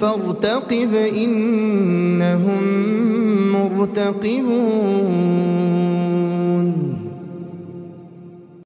فارتقب إنهم مرتقبون.